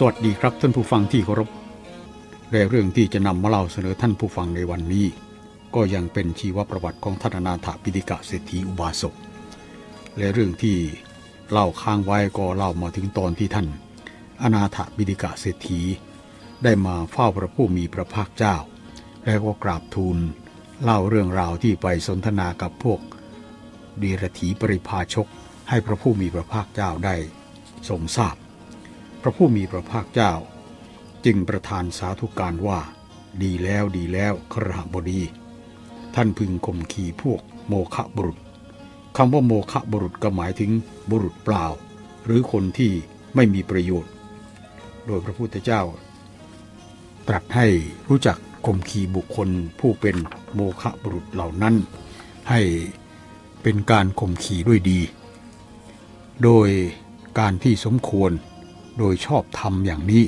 สวัสดีครับท่านผู้ฟังที่เคารพและเรื่องที่จะนำมาเล่าเสนอท่านผู้ฟังในวันนี้ ก็ยังเป็นชีวประวัติของท่านนาถปิฎกเศรษฐีอุบาสกและเรื่องที่เล่าค้างไว้ก็เล่ามาถึงตอนที่ท่านอนาถปิฎกเศรษฐี ได้มาเฝ้าพระผู้มีพระภาคเจ้า แล้วก็กราบทูลเล่าเรื่องราวที่ไปสนทนากับพวกดีรถีปริพาชกให้พระผู้มีพระภาคเจ้าได้ทรงทราบ ระผู้มีพระภาคเจ้า จึงประทานสาธุการว่า ดีแล้วดีแล้วครหบดี ท่านพึงข่มขีพวกโมฆะบุรุษคำว่าโมฆะบุรุษก็หมายถึงบุรุษเปล่า หรือคนที่ไม่มีประโยชน์ โดยพระพุทธเจ้า ตรัสให้รู้จักข่มขีบุคคลผู้เป็นโมฆะบุรุษเหล่านั้น ให้เป็นการข่มขีด้วยดี โดยการที่สมควร โดยชอบธรรมอย่างนี้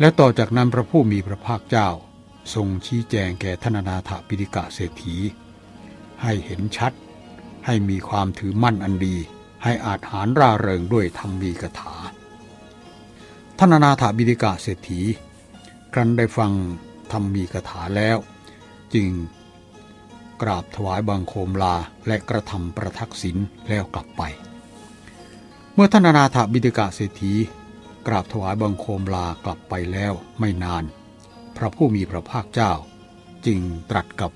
และต่อจากนั้นพระผู้มีพระภาคเจ้า ทรงชี้แจงแก่ธนนาถปิฎกเศรษฐี ให้เห็นชัด ให้มีความถือมั่นอันดี ให้อาจหารร่าเริงด้วยธรรมีกถาธนนาถปิฎกเศรษฐี ครั้นได้ฟังธรรมีกถาแล้ว จึงกราบถวายบังคมลาและกระทำประทักษิณแล้วกลับไป เมื่อท่านนาถบิดกะเศรษฐีกราบถวายบังคมลากลับไปแล้วไม่นาน พระผู้มีพระภาคเจ้า จึงตรัสกับ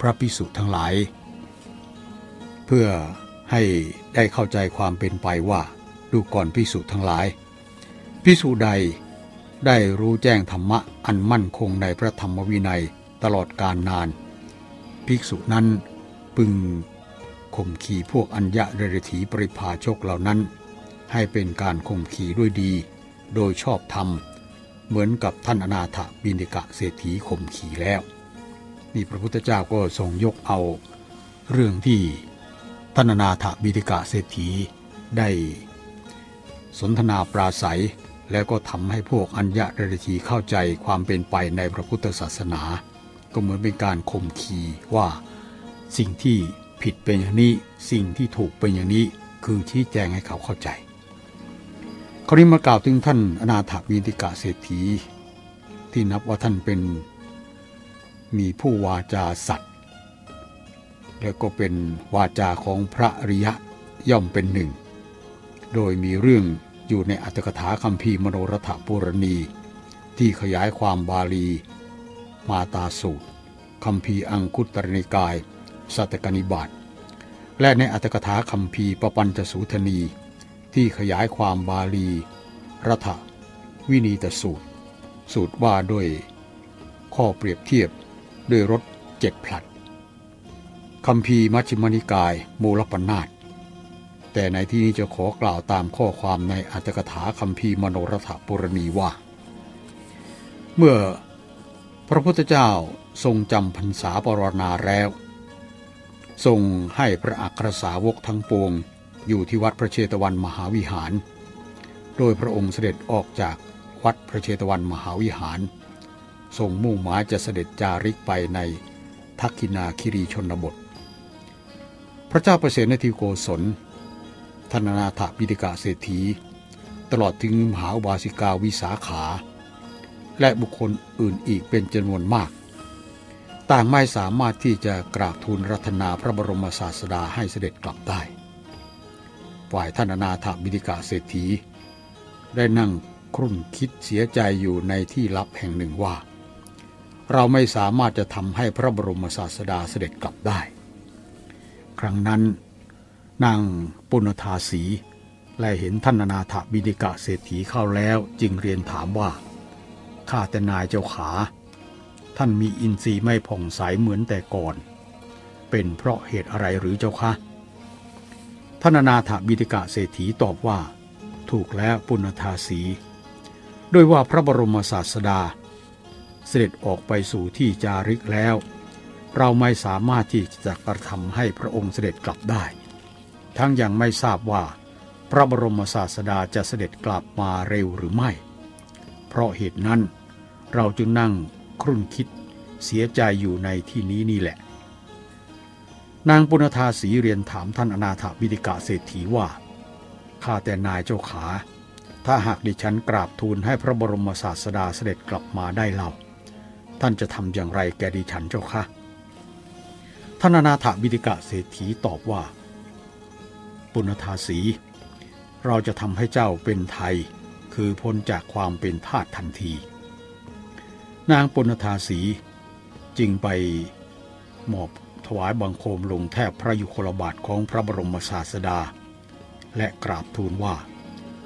พระพิสุทั้งหลาย เพื่อให้ได้เข้าใจความเป็นไปว่าดูก่อนพิสุทั้งหลาย พิสุใดได้รู้แจ้งธรรมะอันมั่นคงในพระธรรมวินัยตลอดการนาน ภิกษุนั้น พึงข่มขีพวกอัญญะเรรถีปริพาชกเหล่านั้น ให้เป็นการข่มขีด้วยดี โดยชอบธรรม เหมือนกับท่านอนาถบินิกะเศรษฐีข่มขีแล้ว นี่พระพุทธเจ้าก็ทรงยกเอา เรื่องที่ท่านอนาถบินิกะเศรษฐีได้สนทนาปราศัย แล้วก็ทำให้พวกอัญญะเรรถีเข้าใจความเป็นไปในพระพุทธศาสนา ก็เหมือนเป็นการข่มขีว่าสิ่งที่ผิดเป็นอย่างนี้ สิ่งที่ถูกเป็นอย่างนี้ คือชี้แจงให้เขาเข้าใจ คราวนี้มากล่าวถึงท่านอนาถวินิกาเศรษฐี ที่นับว่าท่านเป็นมีผู้วาจาสัตว์แล้วก็เป็นวาจาของพระริยะย่อมเป็นหนึ่ง โดยมีเรื่องอยู่ในอัตถกถาคัมภีร์มโนรถปุรณี ที่ขยายความบาลี มาตาสูตรคัมภีร์อังคุตรนิกาย สัตตกนิบาตและในอัตถกถาคัมภีร์ปปัญจสูทนี ที่ขยายความบาลีรัฐวินีตสูตร สูตรว่าด้วยข้อเปรียบเทียบด้วยรถเจ็ดผลัดคัมภีมัชฌิมนิกายมูลปนาตแต่ในที่นี้จะขอกล่าวตามข้อความในอัตถกถาคัมภีมโนรถปุรณีว่า เมื่อพระพุทธเจ้าทรงจำพรรษาปรณาแล้ว ทรงให้พระอัครสาวกทั้งปวง อยู่ที่วัดพระเชตวันมหาวิหาร โดยพระองค์เสด็จออกจากวัดพระเชตวันมหาวิหารทรงมุ่งหมายจะเสด็จจาริกไปในทักกินาคิรีชนบท พระเจ้าประเสนทิโกศลธนนาถปิฎกเศรษฐี ตลอดถึงมหาบาสิกาวิสาขา และบุคคลอื่นอีกเป็นจำนวนมาก ต่างไม่สามารถที่จะกราบทูลรัตนาพระบรมศาสดาให้เสด็จกลับได้ ฝ่ายท่านนาถบิฎกะเศรษฐี ได้นั่งครุ่นคิดเสียใจอยู่ในที่ลับแห่งหนึ่งว่า เราไม่สามารถจะทำให้พระบรมศาสดาเสด็จกลับได้ ครั้งนั้นนางปุณธาสีและเห็นท่านนาถบิดิกะเศรษฐีเข้าแล้วจึงเรียนถามว่า ข้าแต่นายเจ้าขา ท่านมีอินทรีย์ไม่ผ่องใสเหมือนแต่ก่อน เป็นเพราะเหตุอะไรหรือเจ้าคะ ท่านนาถบิดิกะเศรษฐีตอบว่า ถูกแล้วปุณธาสี ด้วยว่าพระบรมศาสดา เสด็จออกไปสู่ที่จาริกแล้ว เราไม่สามารถที่จะกระทำให้พระองค์เสด็จกลับได้ ทั้งยังไม่ทราบว่า พระบรมศาสดาจะเสด็จกลับมาเร็วหรือไม่ เพราะเหตุนั้น เราจึงนั่งครุ่นคิดเสียใจอยู่ในที่นี้นี่แหละ นางปุณธาสีเรียนถามท่านอนาถบิดิกาเศรษฐีว่า ข้าแต่นายเจ้าขา ถ้าหากดิฉันกราบทูลให้พระบรมศาสดาเสด็จกลับมาได้เล่า ท่านจะทำอย่างไรแกดิฉันเจ้าคะท่านอนาถบิดิกะเศรษฐีตอบว่า ปุณธาสี เราจะทำให้เจ้าเป็นไทย คือพ้นจากความเป็นทาสทันที นางปุณธาสีจึงไปหมอบ ถวายบังคมลงแทบพระยุคลบาทของพระบรมศาสดา และกราบทูลว่า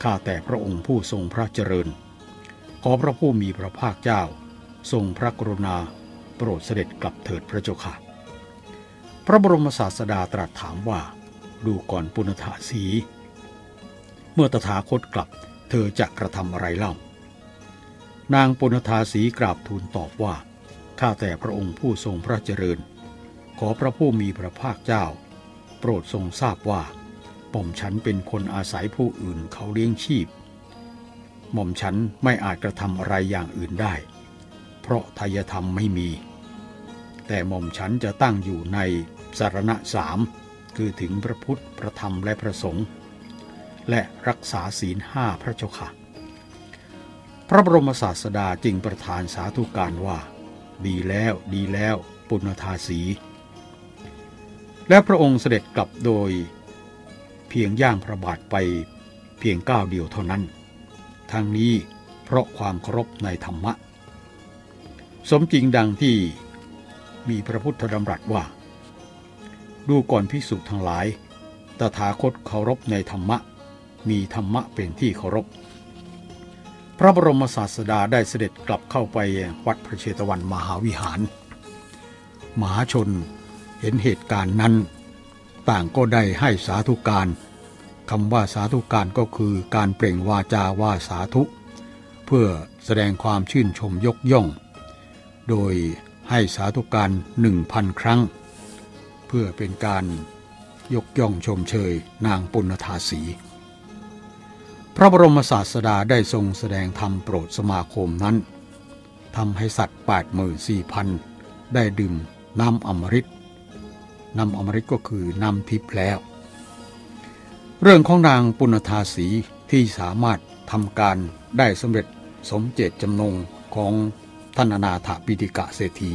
ข้าแต่พระองค์ผู้ทรงพระเจริญ ขอพระผู้มีพระภาคเจ้า ทรงพระกรุณา โปรดเสด็จกลับเถิดพระเจ้าค่ะ พระบรมศาสดาตรัสถามว่า ดูก่อนปุณธาสี เมื่อตถาคตกลับ เธอจะกระทำอะไรเล่า นางปุณธาสีกราบทูลตอบว่า ข้าแต่พระองค์ผู้ทรงพระเจริญ อพระผู้มีพระภาคเจ้า โปรดทรงทราบว่าหม่อมฉันเป็นคนอาศัยผู้อื่นเขาเลี้ยงชีพ หม่อมฉันไม่อาจกระทำอะไรอย่างอื่นได้ เพราะทายธรรมไม่มี แต่หม่อมฉันจะตั้งอยู่ในสารณะสามคือถึงพระพุทธพระธรรมและพระสงฆ์และรักษาศีลห้าพระเจ้าค่ะ พระบรมศาสดาจึงประทานสาธุการว่า ดีแล้วดีแล้ว ปุณธาสี และพระองค์เสด็จกลับโดย เพียงย่างพระบาทไปเพียงก้าวเดียวเท่านั้นทั้งนี้เพราะความเคารพในธรรมะ สมจริงดังที่มีพระพุทธดำรัสว่า ดูก่อนพิสุทั้งหลาย ตถาคตเคารพในธรรมะ มีธรรมะเป็นที่เคารพ พระบรมศาสดาได้เสด็จกลับเข้าไปวัดพระเชตวันมหาวิหาร มหาชน เห็นเหตุการณ์นั้น ต่างก็ได้ให้สาธุการคำว่าสาธุการก็คือการเปล่งวาจาว่าสาธุ เพื่อแสดงความชื่นชมยกย่อง โดยให้สาธุการหนึ่งพันครั้ง เพื่อเป็นการยกย่องชมเชยนางปุณธาสีพระบรมศาสดาได้ทรงแสดงธรรมโปรดสมาคมนั้นทำให้สัตว์8 4 0 0 0 ได้ดื่มน้ำอมฤต นำอมฤตก็คือนำทิพย์แล้ว เรื่องของนางปุณธาสีที่สามารถทำการได้สำเร็จสมเจตจำนงของท่านนาถปิฎกะเศรษฐี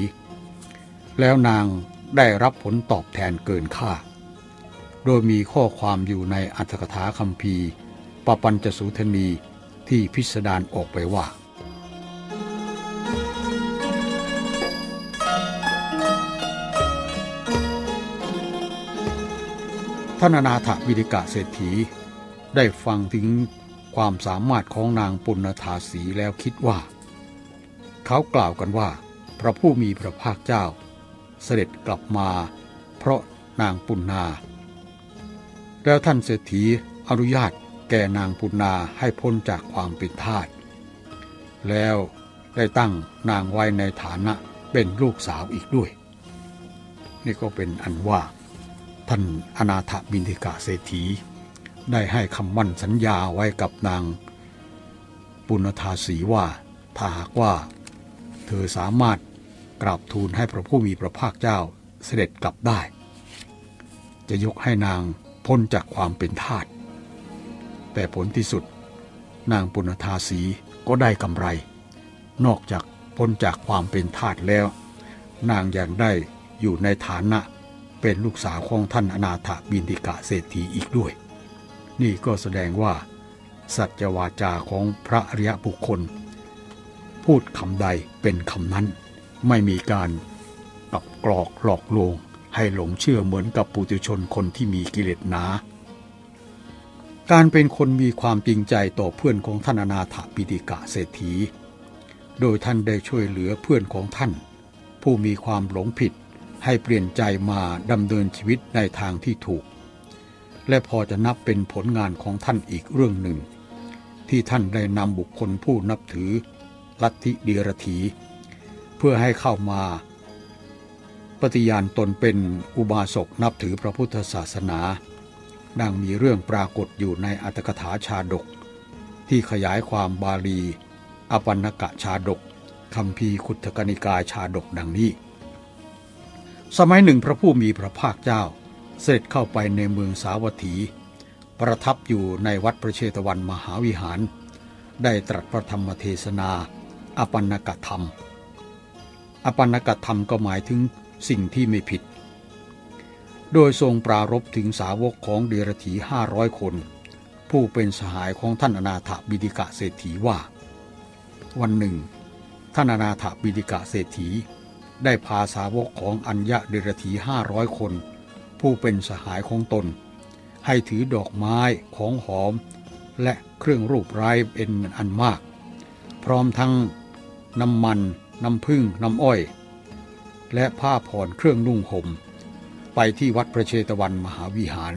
แล้วนางได้รับผลตอบแทนเกินค่า โดยมีข้อความอยู่ในอัตถกถาคัมภีร์ปปัญจสุทนีที่พิสดารออกไปว่า ท่านนาถวิดิกะเศรษฐี ได้ฟังถึงความสามารถของนางปุณธาสีแล้วคิดว่า เขากล่าวกันว่า พระผู้มีพระภาคเจ้า เสด็จกลับมา เพราะนางปุณนา แล้วท่านเศรษฐีอนุญาตแก่นางปุณนาให้พ้นจากความเป็นทาสแล้วได้ตั้งนางไว้ในฐานะเป็นลูกสาวอีกด้วย นี่ก็เป็นอันว่า ท่านอนาถบินทิกาเศรษฐี ได้ให้คำมั่นสัญญาไว้กับนาง ปุณธาสีว่าถ้าหากว่า เธอสามารถกราบทูลให้พระผู้มีพระภาคเจ้าเสด็จกลับได้ จะยกให้นางพ้นจากความเป็นทาสแต่ผลที่สุด นางปุณธาสีก็ได้กำไร นอกจากพ้นจากความเป็นทาสแล้ว นางยังได้อยู่ในฐานะ เป็นลูกสาวของท่านอนาถบินติกะเศรษฐีอีกด้วย นี่ก็แสดงว่า สัจวาจาของพระอริยบุคคล พูดคำใดเป็นคำนั้น ไม่มีการตับกรอกหลอกลวงให้หลงเชื่อเหมือนกับปุถุชนคนที่มีกิเลสหนา การเป็นคนมีความจริงใจต่อเพื่อนของท่านอนาถปิฎกะเศรษฐี โดยท่านได้ช่วยเหลือเพื่อนของท่าน ผู้มีความหลงผิด ให้เปลี่ยนใจมาดำเนินชีวิตในทางที่ถูก และพอจะนับเป็นผลงานของท่านอีกเรื่องหนึ่ง ที่ท่านได้นำบุคคลผู้นับถือ ลัทธิเดียรถี เพื่อให้เข้ามา ปฏิญาณตนเป็นอุบาสกนับถือพระพุทธศาสนา ดังมีเรื่องปรากฏอยู่ในอัตถกถาชาดก ที่ขยายความบาลี อปันนกะชาดกคำพีขุทกนิกายชาดกดังนี้ สมัยหนึ่งพระผู้มีพระภาคเจ้า เสด็จเข้าไปในเมืองสาวัตถี ประทับอยู่ในวัดพระเชตวันมหาวิหาร ได้ตรัสพระธรรมเทศนา อปันนกธรรม อปันนกธรรมก็หมายถึงสิ่งที่ไม่ผิด โดยทรงปรารบถึงสาวกของเดรถีห้าร้อยคน ผู้เป็นสหายของท่านอนาถบิดิกะเศรษฐีว่า วันหนึ่ง ท่านอนาถบิดิกะเศรษฐี ได้พาสาวกของอัญญะเดรถีห้าร้อยคน ผู้เป็นสหายของตน ให้ถือดอกไม้ของหอม และเครื่องรูปไร้เป็นอันมาก พร้อมทั้งน้ำมัน น้ำพึ่ง น้ำอ้อย และผ้าผ่อนเครื่องนุ่งห่ม ไปที่วัดพระเชตวันมหาวิหาร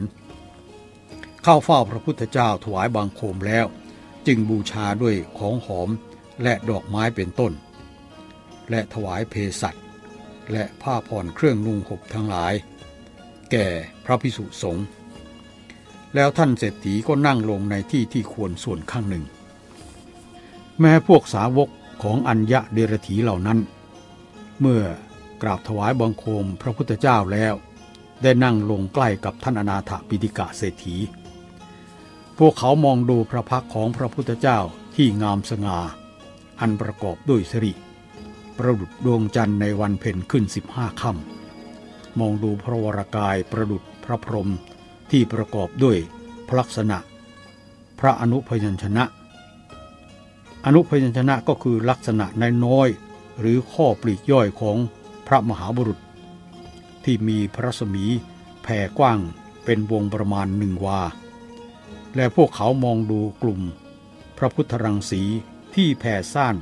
เข้าเฝ้าพระพุทธเจ้าถวายบางโคมแล้ว จึงบูชาด้วยของหอมและดอกไม้เป็นต้น และถวายเพสัต และผ้าผ่อนเครื่องนุ่งห่มทั้งหลาย แก่พระพิสุสงฆ์แล้วท่านเศรษฐีก็นั่งลงในที่ที่ควรส่วนข้างหนึ่ง แม้พวกสาวกของอัญญะเดรถีเหล่านั้น เมื่อกราบถวายบังคมพระพุทธเจ้าแล้ว ได้นั่งลงใกล้กับท่านอนาถปิฎกะเศรษฐี พวกเขามองดูพระพักของพระพุทธเจ้าที่งามสง่าอันประกอบด้วยสิริ ประดุดดวงจันทร์ในวันเพ็ญขึ้นสิบห้าค่ำมองดูพระวรากายประดุดพระพรหมที่ประกอบด้วยพลักษณะ พระอนุพยัญชนะ อนุพยัญชนะก็คือลักษณะในน้อยหรือข้อปลีกย่อยของพระมหาบุรุษ ที่มีพระสมีแผ่กว้างเป็นวงประมาณหนึ่งวา และพวกเขามองดูกลุ่ม พระพุทธรังสีที่แผ่ซ่าน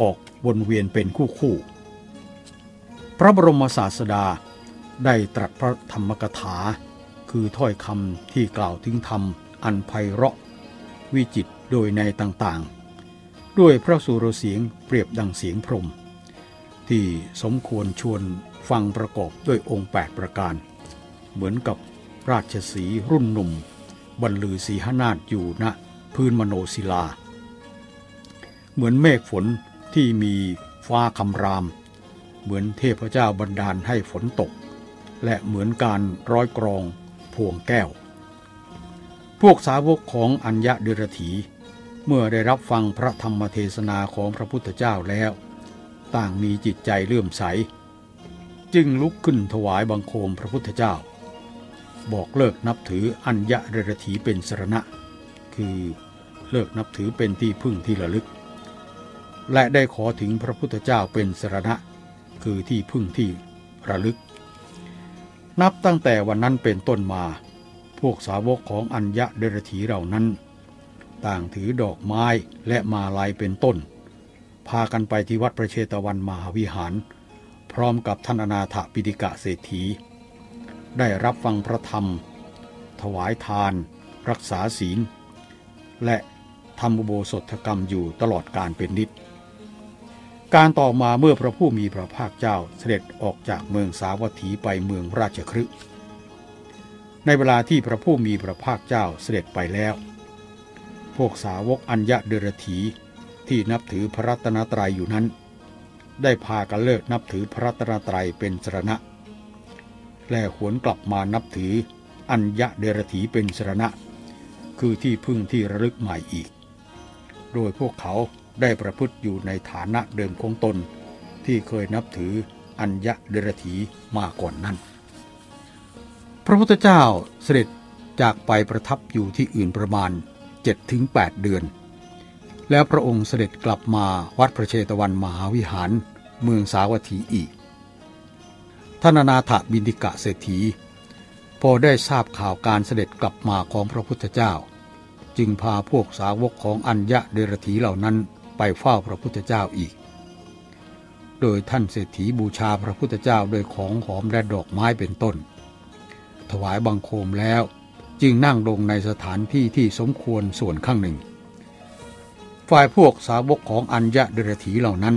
ออกวนเวียนเป็นคู่คู่ พระบรมศาสดาได้ตรัสพระธรรมกถา คือถ้อยคำที่กล่าวถึงธรรมอันไพเราะ วิจิตโดยในต่างๆ ด้วยพระสุรเสียงเปรียบดังเสียงพรม ที่สมควรชวนฟังประกอบด้วยองค์ 8 ประการ เหมือนกับราชสีรุ่นหนุ่ม บรรลือสีหนาฏอยู่ณพื้นมโนศิลา เหมือนเมฆฝน ที่มีฟ้าคำราม เหมือนเทพเจ้าบันดาลให้ฝนตก และเหมือนการร้อยกรองพวงแก้ว พวกสาวกของอัญญะเดรถี เมื่อได้รับฟังพระธรรมเทศนาของพระพุทธเจ้าแล้ว ต่างมีจิตใจเลื่อมใส จึงลุกขึ้นถวายบังคมพระพุทธเจ้า บอกเลิกนับถืออัญญะเดรถีเป็นสรณะ คือเลิกนับถือเป็นที่พึ่งที่ระลึก และได้ขอถึงพระพุทธเจ้าเป็นสรณะ คือที่พึ่งที่ระลึก นับตั้งแต่วันนั้นเป็นต้นมา พวกสาวกของอัญญะเดรถีเหล่านั้น ต่างถือดอกไม้และมาลายเป็นต้น พากันไปที่วัดประเชตวันมหาวิหาร พร้อมกับท่านอนาถปิฎกะเศรษฐี ได้รับฟังพระธรรม ถวายทาน รักษาศีล และทำอุโบสถกรรมอยู่ตลอดการเป็นนิด การต่อมาเมื่อพระผู้มีพระภาคเจ้าเสด็จออกจากเมืองสาวัตถีไปเมืองราชครึในเวลาที่พระผู้มีพระภาคเจ้าเสด็จไปแล้ว พวกสาวกอัญญะเดรถีที่นับถือพระรัตนตรัยอยู่นั้น ได้พากันเลิกนับถือพระรัตนตรัยเป็นสรณะ และหวนกลับมานับถืออัญญะเดรถีเป็นสรณะ คือที่พึ่งที่ระลึกใหม่อีก โดยพวกเขา ได้ประพฤติอยู่ในฐานะเดิมของตน ที่เคยนับถืออัญญะเดรถีมาก่อนนั้น พระพุทธเจ้าเสด็จจากไปประทับอยู่ที่อื่นประมาณ 7-8 เดือน แล้วพระองค์เสด็จกลับมาวัดพระเชตวันมหาวิหารเมืองสาวัตถีอีกท่านนาถบินิกะเศรษฐี พอได้ทราบข่าวการเสด็จกลับมาของพระพุทธเจ้า จึงพาพวกสาวกของอัญญะเดรถีเหล่านั้น ไปเฝ้าพระพุทธเจ้าอีก โดยท่านเศรษฐีบูชาพระพุทธเจ้าโดยของหอมและดอกไม้เป็นต้น ถวายบังคมแล้วจึงนั่งลงในสถานที่ที่สมควรส่วนข้างหนึ่ง ฝ่ายพวกสาวกของอัญญะเดรถีเหล่านั้น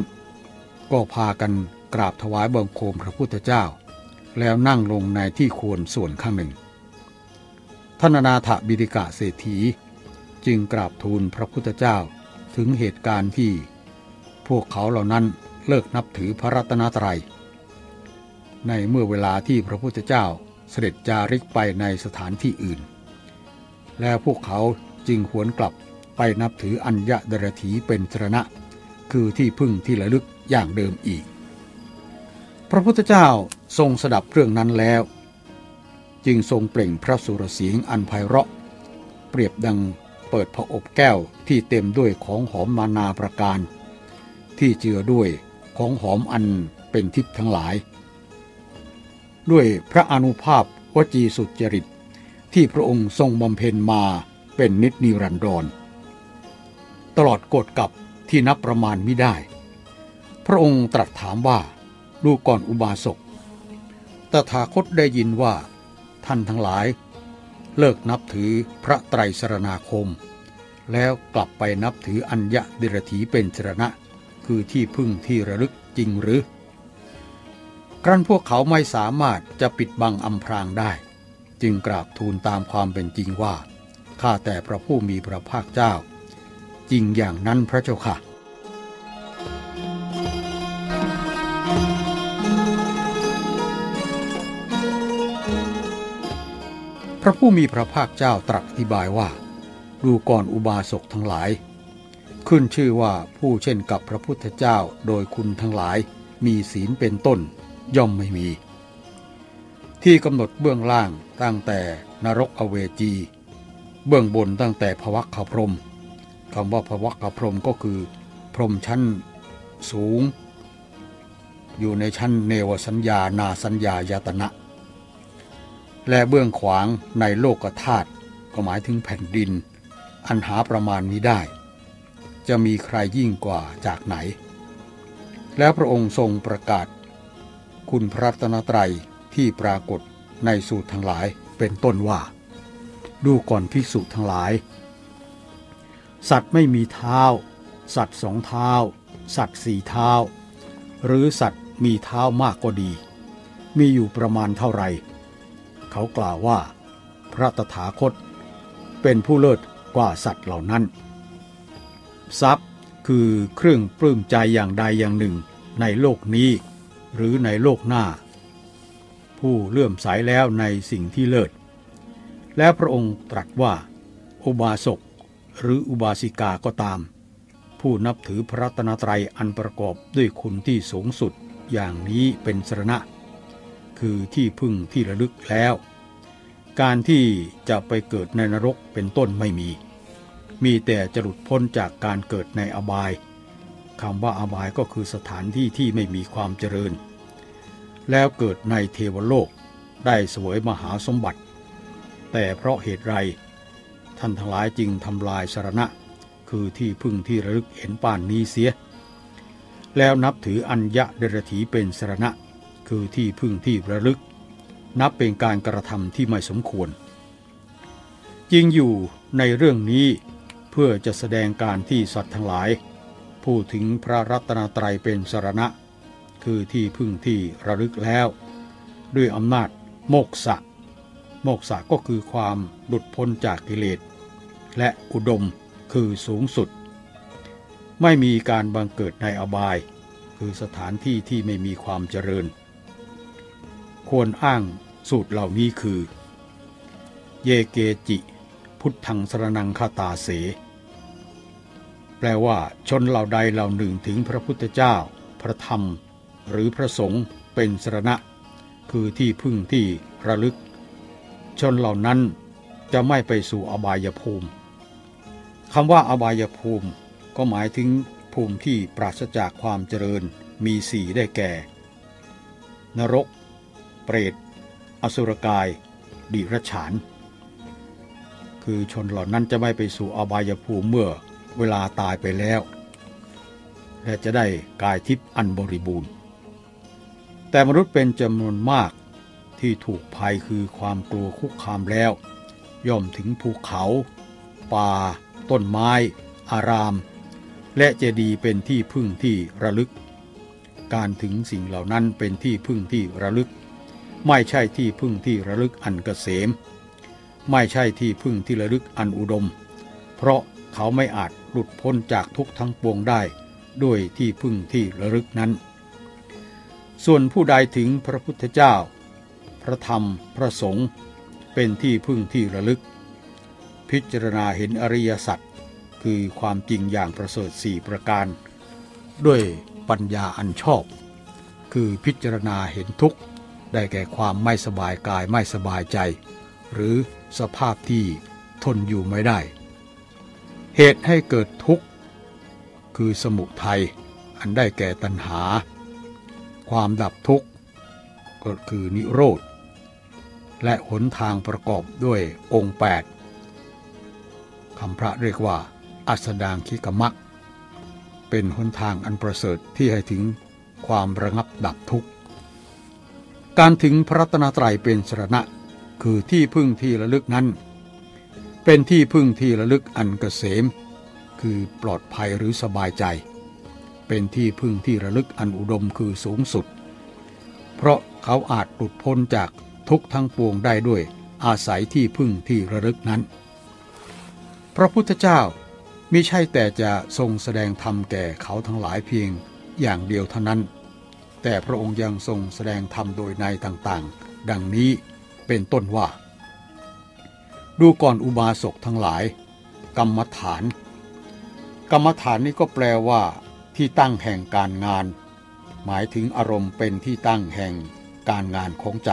ก็พากันกราบถวายบังคมพระพุทธเจ้า แล้วนั่งลงในที่ควรส่วนข้างหนึ่งท่านนาถบิดิกะเศรษฐี จึงกราบทูลพระพุทธเจ้า ถึงเหตุการณ์ที่ พวกเขาเหล่านั้นเลิกนับถือพระรัตนตรยัย ในเมื่อเวลาที่พระพุทธเจ้าเสด็จจาริกไปในสถานที่อื่น และพวกเขาจึงหวนกลับไปนับถืออัญญะเดรถีเป็นสรณะ คือที่พึ่งที่ระลึกอย่างเดิมอีก พระพุทธเจ้าทรงสดับเรื่องนั้นแล้ว จึงทรงเปล่งพระสุรเสียงอันไพเราะ เปรียบดัง ปิดพระอบแก้วที่เต็มด้วยของหอมมานาประการ ที่เจือด้วยของหอมอันเป็นทิพย์ทั้งหลาย ด้วยพระอนุภาพวจีสุจริต ที่พระองค์ทรงบำเพ็ญมาเป็นนิจนิรันดร ตลอดกฎกับที่นับประมาณไม่ได้ พระองค์ตรัสถามว่าดูก่อนอุบาสกตถาคตได้ยินว่าท่านทั้งหลาย เลิกนับถือพระไตรสรณาคม แล้วกลับไปนับถืออัญญะดิรถีเป็นสรณะ คือที่พึ่งที่ระลึกจริงหรือ ครั้นพวกเขาไม่สามารถจะปิดบังอำพรางได้ จึงกราบทูลตามความเป็นจริงว่า ข้าแต่พระผู้มีพระภาคเจ้า จริงอย่างนั้นพระเจ้าค่ะ ระผู้มีพระภาคเจ้าตรัสอธิบายว่า ดูก่อนอุบาสกทั้งหลาย ขึ้นชื่อว่าผู้เช่นกับพระพุทธเจ้าโดยคุณทั้งหลาย มีศีลเป็นต้น ย่อมไม่มี ที่กำหนดเบื้องล่างตั้งแต่นรกอเวจี เบื้องบนตั้งแต่ภวัคคพรมคำว่าภวัคคพรมก็คือ พรมชั้นสูง อยู่ในชั้นเนวสัญญานาสัญญายตนะ และเบื้องขวางในโลกธาตุก็หมายถึงแผ่นดิน อันหาประมาณมิได้ จะมีใครยิ่งกว่าจากไหน แล้วพระองค์ทรงประกาศ คุณพระตนตรัยที่ปรากฏในสูตรทั้งหลายเป็นต้นว่า ดูก่อนภิกษุทั้งหลาย สัตว์ไม่มีเท้า สัตว์สองเท้า สัตว์สี่เท้า หรือสัตว์มีเท้ามากก็ดี มีอยู่ประมาณเท่าไหร่ เขากล่าวว่า พระตถาคต เป็นผู้เลิศกว่าสัตว์เหล่านั้น ทรัพย์คือเครื่องปลื้มใจอย่างใดอย่างหนึ่งในโลกนี้ หรือในโลกหน้า ผู้เลื่อมใสแล้วในสิ่งที่เลิศ แล้วพระองค์ตรัสว่า อุบาสกหรืออุบาสิกาก็ตาม ผู้นับถือพระรัตนตรัยอันประกอบด้วยคุณที่สูงสุดอย่างนี้เป็นสรณะ คือที่พึ่งที่ระลึกแล้ว การที่จะไปเกิดในนรกเป็นต้นไม่มี มีแต่จะหลุดพ้นจากการเกิดในอบายคำว่าอบายก็คือสถานที่ที่ไม่มีความเจริญ แล้วเกิดในเทวโลกได้สวยมหาสมบัติ แต่เพราะเหตุไรท่านทั้งหลายจึงทำลายสารณะ คือที่พึ่งที่ระลึกเห็นป่านนี้เสีย แล้วนับถืออัญญะเดรถีเป็นสารณะ คือที่พึ่งที่ระลึก นับเป็นการกระทำที่ไม่สมควร จริงอยู่ในเรื่องนี้เพื่อจะแสดงการที่สัตว์ทั้งหลาย พูดถึงพระรัตนตรัยเป็นสารณะ คือที่พึ่งที่ระลึกแล้ว ด้วยอำนาจโมกษะ โมกษะก็คือความหลุดพ้นจากกิเลส และอุดมคือสูงสุด ไม่มีการบังเกิดในอบาย คือสถานที่ที่ไม่มีความเจริญ ควรอ้างสูตรเหล่านี้คือ เยเกจิ พุทธังสรนังคาตาเส แปลว่าชนเหล่าใดเหล่าหนึ่งถึงพระพุทธเจ้า พระธรรม หรือพระสงฆ์เป็นสรณะ คือที่พึ่งที่ระลึก ชนเหล่านั้นจะไม่ไปสู่อบายภูมิคำว่าอบายภูมิ ก็หมายถึงภูมิที่ปราศจากความเจริญมีสี่ได้แก่ นรก เปรต อสุรกาย ดิรฉาน คือชนเหล่านั้นจะไม่ไปสู่อบายภูมิเมื่อเวลาตายไปแล้ว และจะได้กายทิพย์อันบริบูรณ์ แต่มนุษย์เป็นจำนวนมากที่ถูกภัยคือความกลัวคุกคามแล้ว ย่อมถึงภูเขา ป่า ต้นไม้ อาราม และเจดีย์เป็นที่พึ่งที่ระลึก การถึงสิ่งเหล่านั้นเป็นที่พึ่งที่ระลึก ไม่ใช่ที่พึ่งที่ระลึกอันเกษม ไม่ใช่ที่พึ่งที่ระลึกอันอุดม เพราะเขาไม่อาจหลุดพ้นจากทุกทั้งปวงได้ด้วยที่พึ่งที่ระลึกนั้น ส่วนผู้ใดถึงพระพุทธเจ้า พระธรรมพระสงฆ์เป็นที่พึ่งที่ระลึก พิจารณาเห็นอริยสัจคคือความจริงอย่างประเสริฐสี่ประการ ด้วยปัญญาอันชอบ คือพิจารณาเห็นทุกข์ ได้แก่ความไม่สบายกายไม่สบายใจ หรือสภาพที่ทนอยู่ไม่ได้ เหตุให้เกิดทุกข์ คือสมุทัยอันได้แก่ตัณหา ความดับทุกข์ ก็คือนิโรธ และหนทางประกอบด้วยองค์ 8คำพระเรียกว่า อัสดางคิกมักเป็นหนทางอันประเสริฐที่ให้ถึงความระงับดับทุกข์ การถึงพระตนตรัยเป็นสรณะ คือที่พึ่งที่ระลึกนั้น เป็นที่พึ่งที่ระลึกอันเกษม คือปลอดภัยหรือสบายใจ เป็นที่พึ่งที่ระลึกอันอุดมคือสูงสุด เพราะเขาอาจหลุดพ้นจากทุกทั้งปวงได้ด้วยอาศัยที่พึ่งที่ระลึกนั้น พระพุทธเจ้ามิใช่แต่จะทรงแสดงธรรมแก่เขาทั้งหลายเพียงอย่างเดียวเท่านั้น แต่พระองค์ยังทรงแสดงธรรมโดยในต่างๆ ดังนี้เป็นต้นว่า ดูก่อนอุบาสกทั้งหลาย กรรมฐาน กรรมฐานนี้ก็แปลว่า ที่ตั้งแห่งการงาน หมายถึงอารมณ์เป็นที่ตั้งแห่งการงานของใจ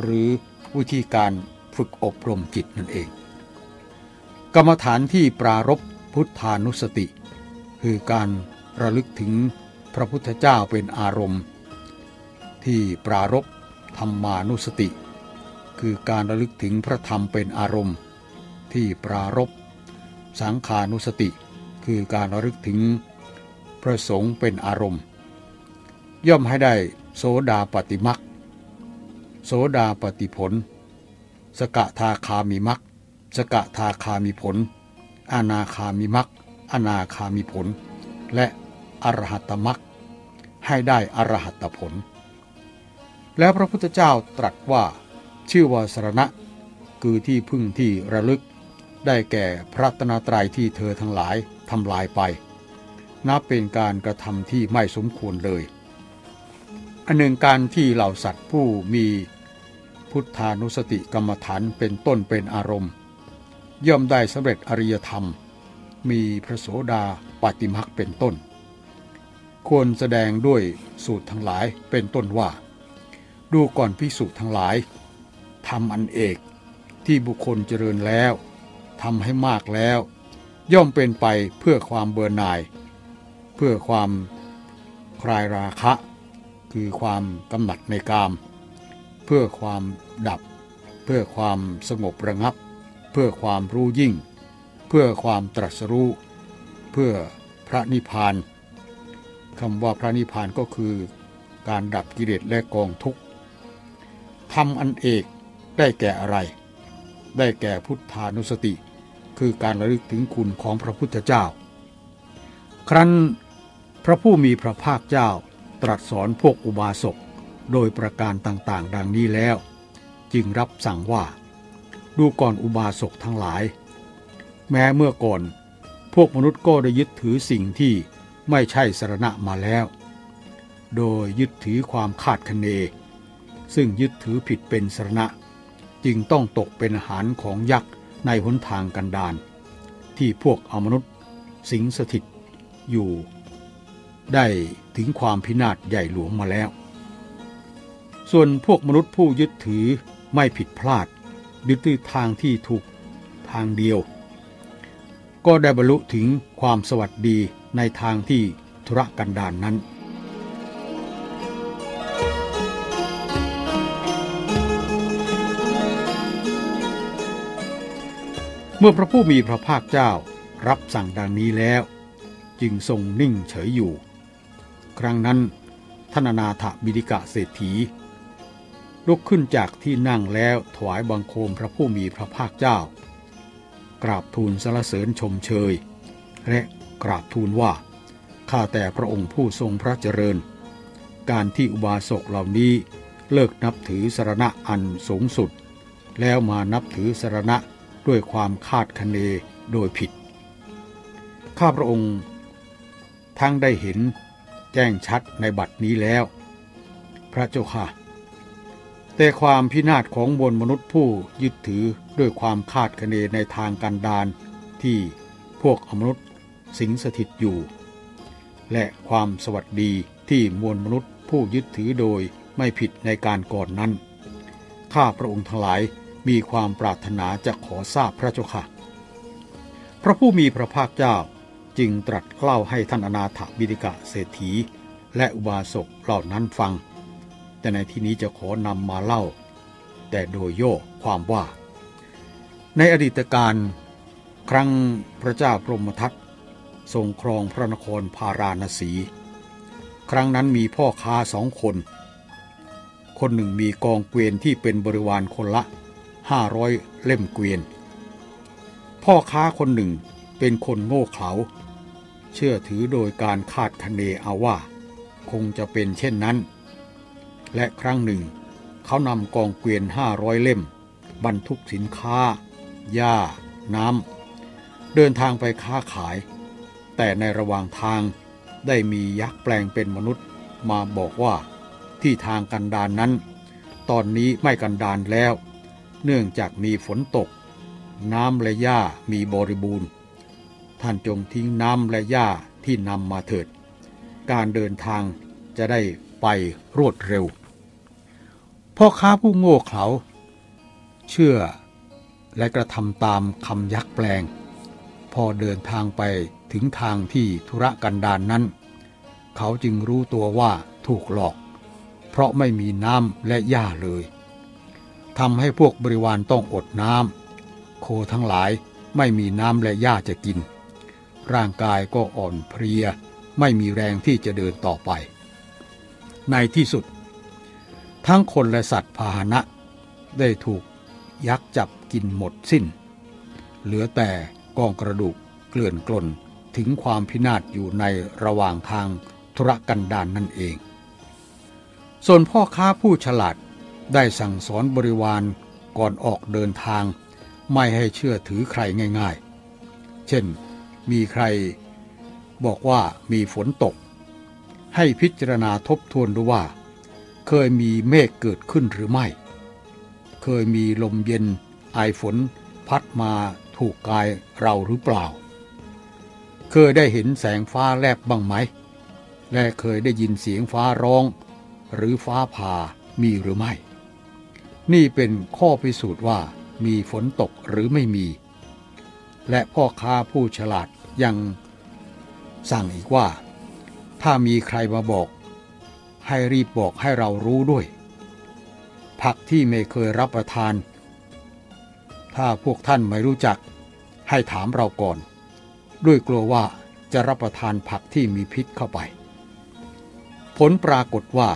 หรือวิธีการฝึกอบรมจิตนั่นเอง กรรมฐานที่ปรารบพุทธานุสติ คือการระลึกถึง ระพุทธเจ้าเป็นอารมณ์ ที่ปรารบธรรมานุสติ คือการระลึกถึงพระธรรมเป็นอารมณ์ ที่ปรารบสังขานุสติ คือการระลึกถึงพระสงฆ์เป็นอารมณ์ ย่อมให้ได้โสดาปฏิมักโสดาปฏิผล สกทาคามิมักสกทาคามิผล อนาคามิมักอนาคามิผล และอรหัตมัก ให้ได้อรหัตผล แล้วพระพุทธเจ้าตรัสว่า ชื่อว่าสรณะ คือที่พึ่งที่ระลึก ได้แก่พระตนตรัยที่เธอทั้งหลายทำลายไป นับเป็นการกระทำที่ไม่สมควรเลยอันหนึ่งการที่เหล่าสัตว์ผู้มีพุทธานุสติกรรมฐานเป็นต้นเป็นอารมณ์ ย่อมได้สำเร็จอริยธรรม มีพระโสดาปฏิมักเป็นต้น ควรแสดงด้วยสูตรทั้งหลายเป็นต้นว่า ดูก่อนพิสูจน์ทั้งหลายทำอันเอกที่บุคคลเจริญแล้วทำให้มากแล้ว ย่อมเป็นไปเพื่อความเบื่อหน่าย เพื่อความคลายราคะ คือความกำหนัดในกาม เพื่อความดับ เพื่อความสงบระงับ เพื่อความรู้ยิ่ง เพื่อความตรัสรู้ เพื่อพระนิพพาน คำว่าพระนิพพานก็คือการดับกิเลสและกองทุกข์ทำอันเอกได้แก่อะไร ได้แก่พุทธานุสติ คือการระลึกถึงคุณของพระพุทธเจ้า ครั้นพระผู้มีพระภาคเจ้าตรัสสอนพวกอุบาสกโดยประการต่างๆ ดังนี้แล้ว จึงรับสั่งว่า ดูก่อนอุบาสกทั้งหลาย แม้เมื่อก่อน พวกมนุษย์ก็ได้ยึดถือสิ่งที่ ไม่ใช่สรณะมาแล้ว โดยยึดถือความคาดคะเน ซึ่งยึดถือผิดเป็นสรณะ จึงต้องตกเป็นอาหารของยักษ์ในหนทางกันดาน ที่พวกอมนุษย์สิงสถิตอยู่ ได้ถึงความพินาศใหญ่หลวงมาแล้ว ส่วนพวกมนุษย์ผู้ยึดถือไม่ผิดพลาด ยึดถือทางที่ถูกทางเดียว ก็ได้บรรลุถึงความสวัสดี ในทางที่ธุรกันดารนนั้น เมื่อพระผู้มีพระภาคเจ้ารับสั่งดังนี้แล้ว จึงทรงนิ่งเฉยอยู่ ครั้งนั้นท่านนาถบิดิกะเศรษฐี ลุกขึ้นจากที่นั่งแล้วถวายบังคมพระผู้มีพระภาคเจ้า กราบทูลสรรเสริญชมเชย และ กราบทูลว่า ข้าแต่พระองค์ผู้ทรงพระเจริญ การที่อุบาสกเหล่านี้เลิกนับถือสรณะอันสูงสุด แล้วมานับถือสรณะด้วยความคาดคะเนโดยผิด ข้าพระองค์ทั้งได้เห็นแจ้งชัดในบัดนี้แล้ว พระเจ้าค่ะ แต่ความพินาศของมวลมนุษย์ผู้ยึดถือด้วยความคาดคะเนในทางการดานที่พวกอมนุษย์ สิงสถิตอยู่ และความสวัสดีที่มวลมนุษย์ผู้ยึดถือโดยไม่ผิดในการก่อนนั้น ข้าพระองค์ทั้งหลายมีความปรารถนาจะขอทราบพระเจ้าค่ะ พระผู้มีพระภาคเจ้าจึงตรัสเล่าให้ท่านอนาถบิดิกะเศรษฐี และอุบาสกเหล่านั้นฟัง แต่ในที่นี้จะขอนำมาเล่า แต่โดยโย่ความว่า ในอดีตการครั้งพระเจ้าพรหมทัต ทรงครองพระนครพาราณสี ครั้งนั้นมีพ่อค้าสองคน คนหนึ่งมีกองเกวียนที่เป็นบริวารคนละห้าร้อยเล่มเกวียน พ่อค้าคนหนึ่งเป็นคนโง่เขลาเชื่อถือโดยการคาดคะเนเอาว่า คงจะเป็นเช่นนั้น และครั้งหนึ่ง เขานำกองเกวียนห้าร้อยเล่ม บรรทุกสินค้า หญ้า น้ำ เดินทางไปค้าขาย แต่ในระหว่างทางได้มียักษ์แปลงเป็นมนุษย์มาบอกว่า ที่ทางกันดานนั้น ตอนนี้ไม่กันดานแล้ว เนื่องจากมีฝนตก น้ำและหญ้ามีบริบูรณ์ ท่านจงทิ้งน้ำและหญ้าที่นำมาเถิด การเดินทางจะได้ไปรวดเร็ว พ่อค้าผู้โง่เขลาเชื่อและกระทำตามคำยักษ์แปลง พอเดินทางไป ถึงทางที่ธุระกันดานนั้น เขาจึงรู้ตัวว่าถูกหลอก เพราะไม่มีน้ำและหญ้าเลยทำให้พวกบริวารต้องอดน้ำโคทั้งหลายไม่มีน้ำและหญ้าจะกิน ร่างกายก็อ่อนเพลีย ไม่มีแรงที่จะเดินต่อไป ในที่สุด ทั้งคนและสัตว์พาหนะ ได้ถูกยักษ์จับกินหมดสิ้น เหลือแต่กองกระดูกเกลื่อนกลน ถึงความพินาศอยู่ในระหว่างทางธุรกันดารนนั่นเอง ส่วนพ่อค้าผู้ฉลาดได้สั่งสอนบริวารก่อนออกเดินทาง ไม่ให้เชื่อถือใครง่าย ๆ เช่นมีใครบอกว่ามีฝนตก ให้พิจารณาทบทวนดูว่า เคยมีเมฆเกิดขึ้นหรือไม่ เคยมีลมเย็นไอฝนพัดมาถูกกายเราหรือเปล่า เคยได้เห็นแสงฟ้าแลบบ้างไหม และเคยได้ยินเสียงฟ้าร้อง หรือฟ้าผ่ามีหรือไม่ นี่เป็นข้อพิสูจน์ว่ามีฝนตกหรือไม่มี และพ่อค้าผู้ฉลาดยังสั่งอีกว่า ถ้ามีใครมาบอก ให้รีบบอกให้เรารู้ด้วย ผักที่ไม่เคยรับประทาน ถ้าพวกท่านไม่รู้จัก ให้ถามเราก่อน ด้วยกลัวว่าจะรับประทานผักที่มีพิษเข้าไป ผลปรากฏว่า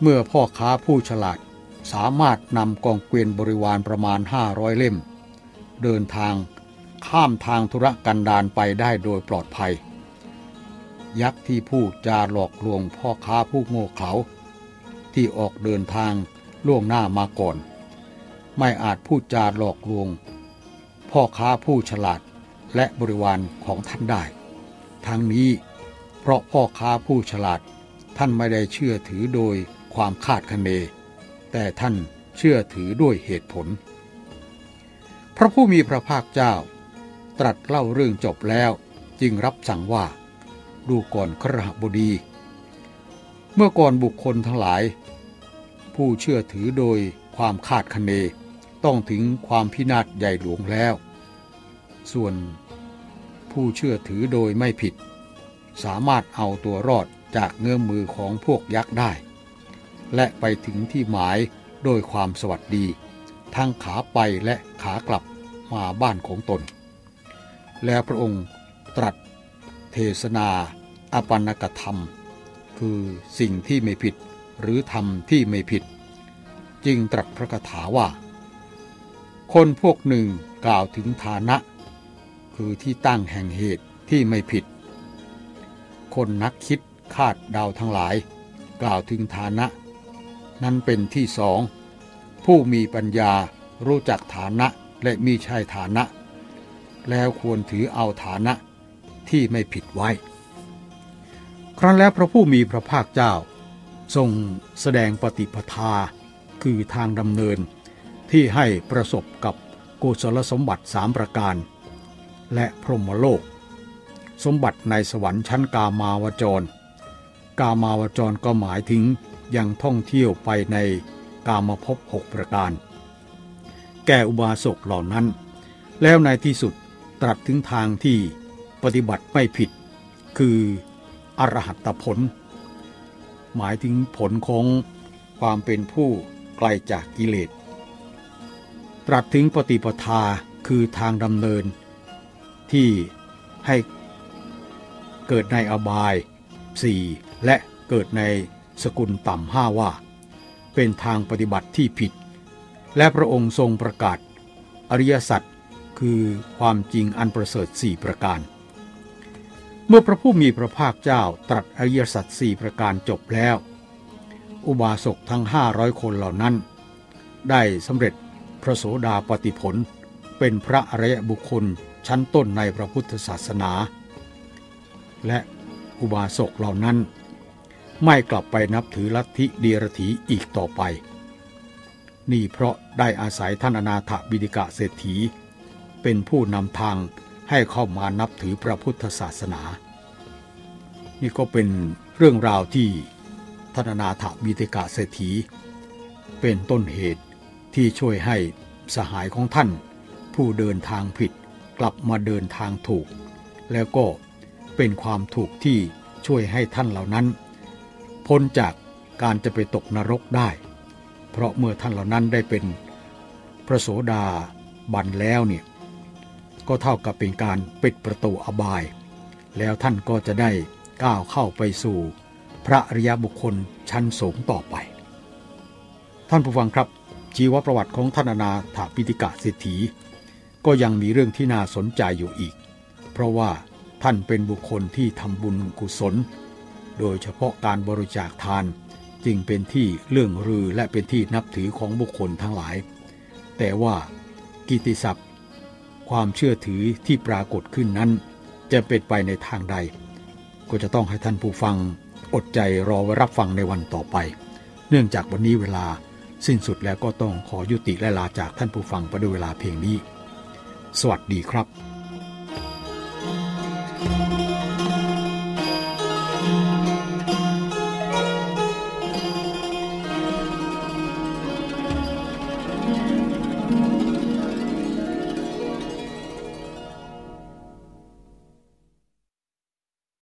เมื่อพ่อค้าผู้ฉลาดสามารถนำกองเกวียนบริวารประมาณ 500 เล่ม เดินทางข้ามทางธุรกันดารไปได้โดยปลอดภัย ยักษ์ที่พูดจาหลอกลวงพ่อค้าผู้โง่เขลาที่ออกเดินทางล่วงหน้ามาก่อน ไม่อาจพูดจาหลอกลวง พ่อค้าผู้ฉลาด และบริวารของท่านได้ ทั้งนี้เพราะพ่อค้าผู้ฉลาดท่านไม่ได้เชื่อถือโดยความคาดคะเน แต่ท่านเชื่อถือด้วยเหตุผล พระผู้มีพระภาคเจ้า ตรัสเล่าเรื่องจบแล้วจึงรับสั่งว่าดูก่อนครหบดี เมื่อก่อนบุคคลทั้งหลาย ผู้เชื่อถือโดยความคาดคะเน ต้องถึงความพินาศใหญ่หลวงแล้ว ส่วน ผู้เชื่อถือโดยไม่ผิด สามารถเอาตัวรอดจากเงื้อมมือของพวกยักษ์ได้ และไปถึงที่หมายโดยความสวัสดี ทั้งขาไปและขากลับมาบ้านของตน แล้วพระองค์ตรัสเทศนาอปันกธรรม คือสิ่งที่ไม่ผิดหรือธรรมที่ไม่ผิด จึงตรัสพระคาถาว่า คนพวกหนึ่งกล่าวถึงฐานะ คือที่ตั้งแห่งเหตุที่ไม่ผิด คนนักคิดคาดเดาทั้งหลาย กล่าวถึงฐานะ นั้นเป็นที่สอง ผู้มีปัญญารู้จักฐานะและมีใช่ฐานะ แล้วควรถือเอาฐานะที่ไม่ผิดไว้ ครั้นแล้วพระผู้มีพระภาคเจ้า ทรงแสดงปฏิปทา คือทางดำเนินที่ให้ประสบกับกุศลสมบัติสามประการ และพรหมโลก สมบัติในสวรรค์ชั้นกามาวจร กามาวจรก็หมายถึงยังท่องเที่ยวไปในกามภพหกประการ แก่อุบาสกเหล่านั้น แล้วในที่สุดตรัสถึงทางที่ปฏิบัติไม่ผิด คืออรหัตผล หมายถึงผลของความเป็นผู้ไกลจากกิเลส ตรัสถึงปฏิปทาคือทางดำเนิน ที่ให้เกิดในอบาย 4 และเกิดในสกุลต่ำห้าว่า เป็นทางปฏิบัติที่ผิด และพระองค์ทรงประกาศ อริยสัจคือความจริงอันประเสริฐสี่ประการ เมื่อพระผู้มีพระภาคเจ้าตรัสอริยสัจสี่ประการจบแล้ว อุบาสกทั้ง 500 คนเหล่านั้น ได้สำเร็จพระโสดาปติผลเป็นพระอริยบุคคล ชั้นต้นในพระพุทธศาสนา และอุบาสกเหล่านั้น ไม่กลับไปนับถือลัทธิเดียรถีอีกต่อไป นี่เพราะได้อาศัยท่านอนาถบิดิกะเศรษฐี เป็นผู้นำทางให้เข้ามานับถือพระพุทธศาสนา นี่ก็เป็นเรื่องราวที่ท่านอนาถบิดิกะเศรษฐี เป็นต้นเหตุที่ช่วยให้สหายของท่านผู้เดินทางผิด กลับมาเดินทางถูก แล้วก็เป็นความถูกที่ช่วยให้ท่านเหล่านั้น พ้นจากการจะไปตกนรกได้ เพราะเมื่อท่านเหล่านั้นได้เป็นพระโสดาบันแล้วเนี่ยก็เท่ากับเป็นการปิดประตูอบาย แล้วท่านก็จะได้ก้าวเข้าไปสู่ พระริยบุคคลชั้นสูงต่อไป ท่านผู้ฟังครับ ชีวประวัติของท่านนาถาปิติกะเศรษฐี ก็ยังมีเรื่องที่น่าสนใจอยู่อีก เพราะว่าท่านเป็นบุคคลที่ทำบุญกุศล โดยเฉพาะการบริจาคทานจึงเป็นที่เรื่องรือและเป็นที่นับถือของบุคคลทั้งหลาย แต่ว่ากิติศัพท์ ความเชื่อถือที่ปรากฏขึ้นนั้น จะเป็นไปในทางใด ก็จะต้องให้ท่านผู้ฟังอดใจรอไว้รับฟังในวันต่อไป เนื่องจากวันนี้เวลาสิ้นสุดแล้วก็ต้องขอยุติและลาจากท่านผู้ฟังไปด้วยเวลาเพียงนี้ สวัสดีครับ